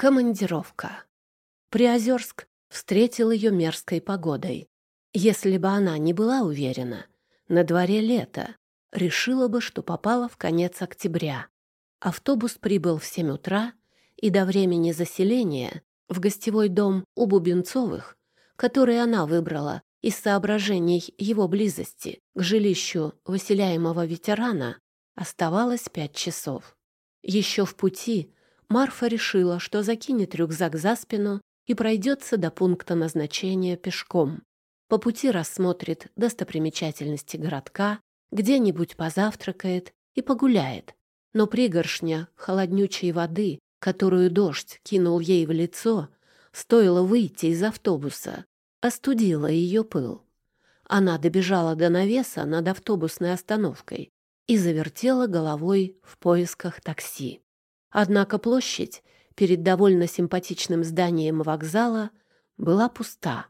Командировка. Приозерск встретил ее мерзкой погодой. Если бы она не была уверена, на дворе лето, решила бы, что попала в конец октября. Автобус прибыл в семь утра, и до времени заселения в гостевой дом у Бубенцовых, который она выбрала из соображений его близости к жилищу выселяемого ветерана, оставалось пять часов. Еще в пути Марфа решила, что закинет рюкзак за спину и пройдется до пункта назначения пешком. По пути рассмотрит достопримечательности городка, где-нибудь позавтракает и погуляет. Но пригоршня холоднючей воды, которую дождь кинул ей в лицо, стоило выйти из автобуса, остудила ее пыл. Она добежала до навеса над автобусной остановкой и завертела головой в поисках такси. Однако площадь перед довольно симпатичным зданием вокзала была пуста.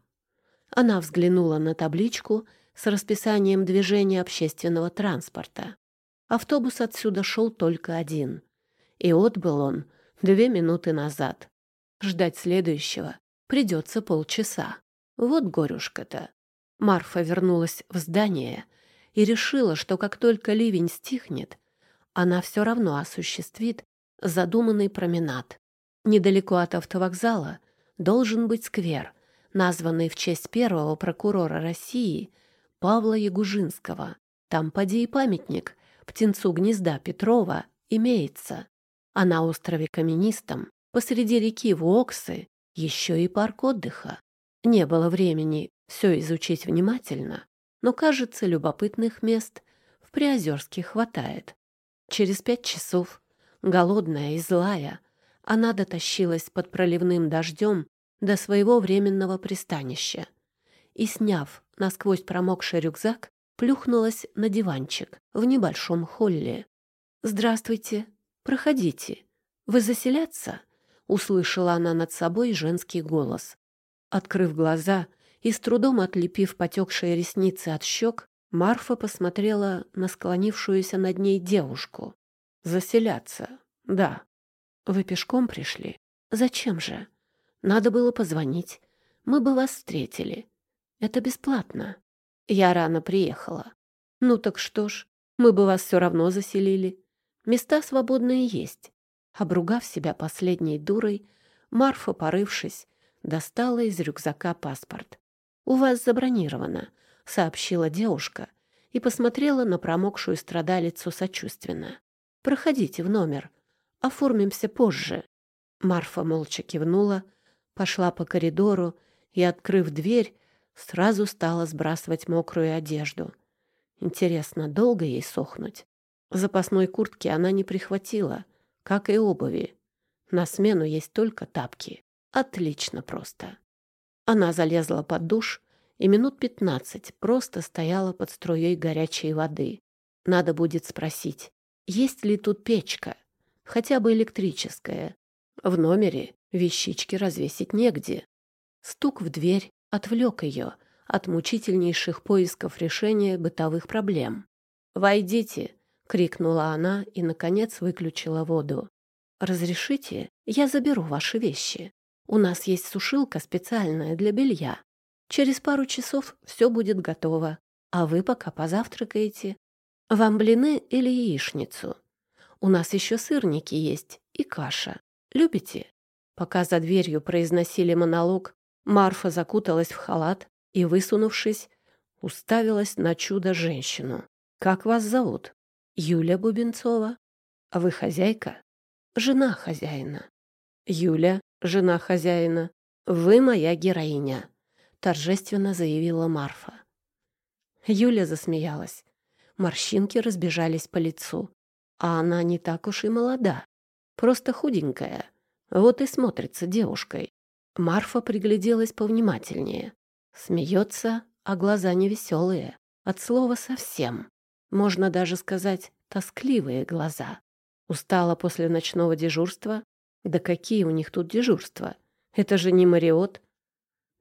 Она взглянула на табличку с расписанием движения общественного транспорта. Автобус отсюда шел только один. И отбыл он две минуты назад. Ждать следующего придется полчаса. Вот горюшка-то. Марфа вернулась в здание и решила, что как только ливень стихнет, она все равно осуществит задуманный променад. Недалеко от автовокзала должен быть сквер, названный в честь первого прокурора России Павла Ягужинского. Там поди и памятник птенцу гнезда Петрова имеется. А на острове Каменистом, посреди реки Воксы, еще и парк отдыха. Не было времени все изучить внимательно, но, кажется, любопытных мест в Приозерске хватает. Через пять часов Голодная и злая, она дотащилась под проливным дождем до своего временного пристанища и, сняв насквозь промокший рюкзак, плюхнулась на диванчик в небольшом холле. «Здравствуйте, проходите. Вы заселяться?» — услышала она над собой женский голос. Открыв глаза и с трудом отлепив потекшие ресницы от щек, Марфа посмотрела на склонившуюся над ней девушку. Заселяться. Да. Вы пешком пришли? Зачем же? Надо было позвонить. Мы бы вас встретили. Это бесплатно. Я рано приехала. Ну так что ж, мы бы вас все равно заселили. Места свободные есть. Обругав себя последней дурой, Марфа, порывшись, достала из рюкзака паспорт. «У вас забронировано», — сообщила девушка и посмотрела на промокшую страдалицу сочувственно. Проходите в номер. Оформимся позже». Марфа молча кивнула, пошла по коридору и, открыв дверь, сразу стала сбрасывать мокрую одежду. Интересно, долго ей сохнуть? Запасной куртки она не прихватила, как и обуви. На смену есть только тапки. Отлично просто. Она залезла под душ и минут пятнадцать просто стояла под струей горячей воды. Надо будет спросить, есть ли тут печка, хотя бы электрическая. В номере вещички развесить негде. Стук в дверь отвлек ее от мучительнейших поисков решения бытовых проблем. «Войдите!» — крикнула она и, наконец, выключила воду. «Разрешите, я заберу ваши вещи. У нас есть сушилка специальная для белья. Через пару часов все будет готово, а вы пока позавтракаете вам блины или яичницу? У нас еще сырники есть и каша. Любите?» Пока за дверью произносили монолог, Марфа закуталась в халат и, высунувшись, уставилась на чудо-женщину. «Как вас зовут?» «Юля Бубенцова. А вы хозяйка?» «Жена хозяина». «Юля, жена хозяина. Вы моя героиня», — торжественно заявила Марфа. Юля засмеялась. Морщинки разбежались по лицу. А она не так уж и молода. Просто худенькая. Вот и смотрится девушкой. Марфа пригляделась повнимательнее. Смеется, а глаза невеселые. От слова совсем. Можно даже сказать, тоскливые глаза. Устала после ночного дежурства? Да какие у них тут дежурства? Это же не Мариот.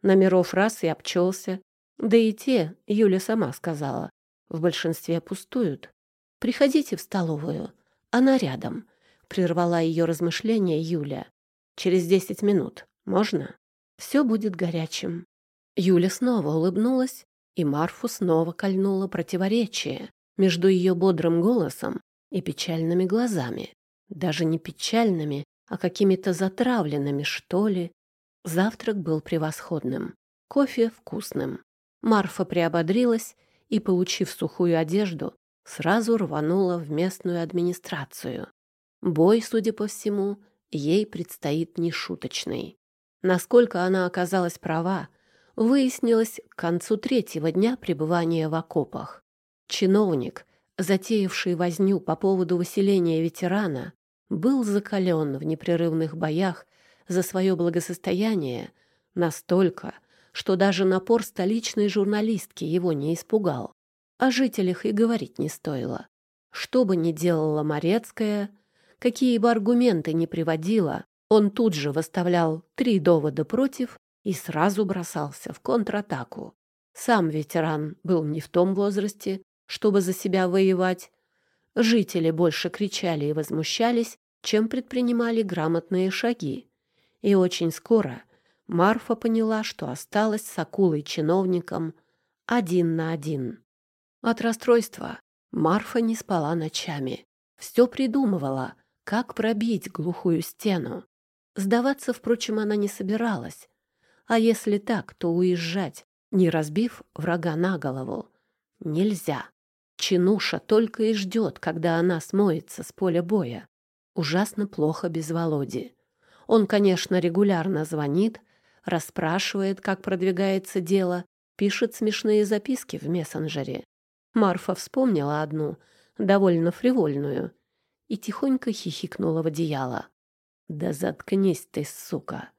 Номеров раз и обчелся. Да и те, Юля сама сказала, в большинстве пустуют. Приходите в столовую, она рядом, прервала ее размышления Юля. Через десять минут. Можно? Все будет горячим». Юля снова улыбнулась, и Марфу снова кольнуло противоречие между ее бодрым голосом и печальными глазами. Даже не печальными, а какими-то затравленными, что ли. Завтрак был превосходным, кофе вкусным. Марфа приободрилась и, получив сухую одежду, сразу рванула в местную администрацию. Бой, судя по всему, ей предстоит нешуточный. Насколько она оказалась права, выяснилось к концу третьего дня пребывания в окопах. Чиновник, затеявший возню по поводу выселения ветерана, был закален в непрерывных боях за свое благосостояние настолько, что даже напор столичной журналистки его не испугал. О жителях и говорить не стоило. Что бы ни делала Морецкая, какие бы аргументы ни приводила, он тут же выставлял три довода против и сразу бросался в контратаку. Сам ветеран был не в том возрасте, чтобы за себя воевать. Жители больше кричали и возмущались, чем предпринимали грамотные шаги. И очень скоро Марфа поняла, что осталась с акулой-чиновником один на один. От расстройства Марфа не спала ночами. Все придумывала, как пробить глухую стену. Сдаваться, впрочем, она не собиралась. А если так, то уезжать, не разбив врага на голову, нельзя. Чинуша только и ждет, когда она смоется с поля боя. Ужасно плохо без Володи. Он, конечно, регулярно звонит, расспрашивает, как продвигается дело, пишет смешные записки в мессенджере. Марфа вспомнила одну, довольно фривольную, и тихонько хихикнула в одеяло. «Да заткнись ты, сука!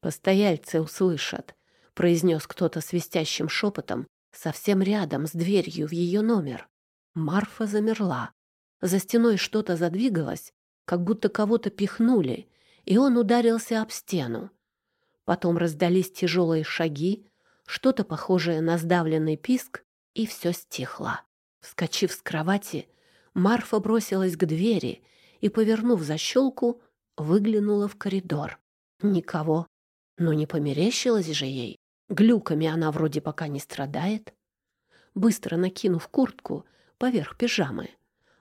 Постояльцы услышат!» — произнес кто-то свистящим шепотом совсем рядом с дверью в ее номер. Марфа замерла. За стеной что-то задвигалось, как будто кого-то пихнули, и он ударился об стену. Потом раздались тяжелые шаги, что-то похожее на сдавленный писк, и все стихло. Вскочив с кровати, Марфа бросилась к двери и, повернув защелку, выглянула в коридор. Никого. Но не померещилась же ей. Глюками она вроде пока не страдает. Быстро накинув куртку поверх пижамы,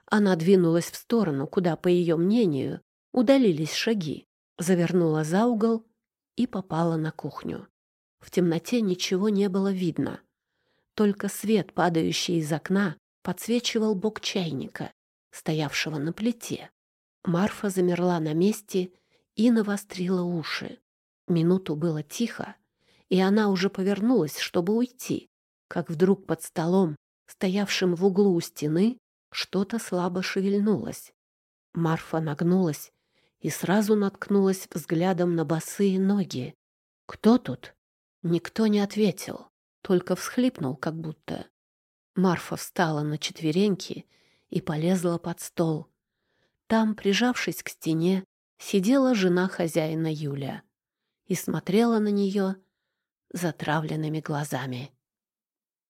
она двинулась в сторону, куда, по ее мнению, удалились шаги, завернула за угол и попала на кухню. В темноте ничего не было видно. Только свет, падающий из окна, подсвечивал бок чайника, стоявшего на плите. Марфа замерла на месте и навострила уши. Минуту было тихо, и она уже повернулась, чтобы уйти, как вдруг под столом, стоявшим в углу у стены, что-то слабо шевельнулось. Марфа нагнулась и сразу наткнулась взглядом на босые ноги. «Кто тут?» Никто не ответил, только всхлипнул как будто. Марфа встала на четвереньки и полезла под стол. Там, прижавшись к стене, сидела жена хозяина Юля и смотрела на нее затравленными глазами.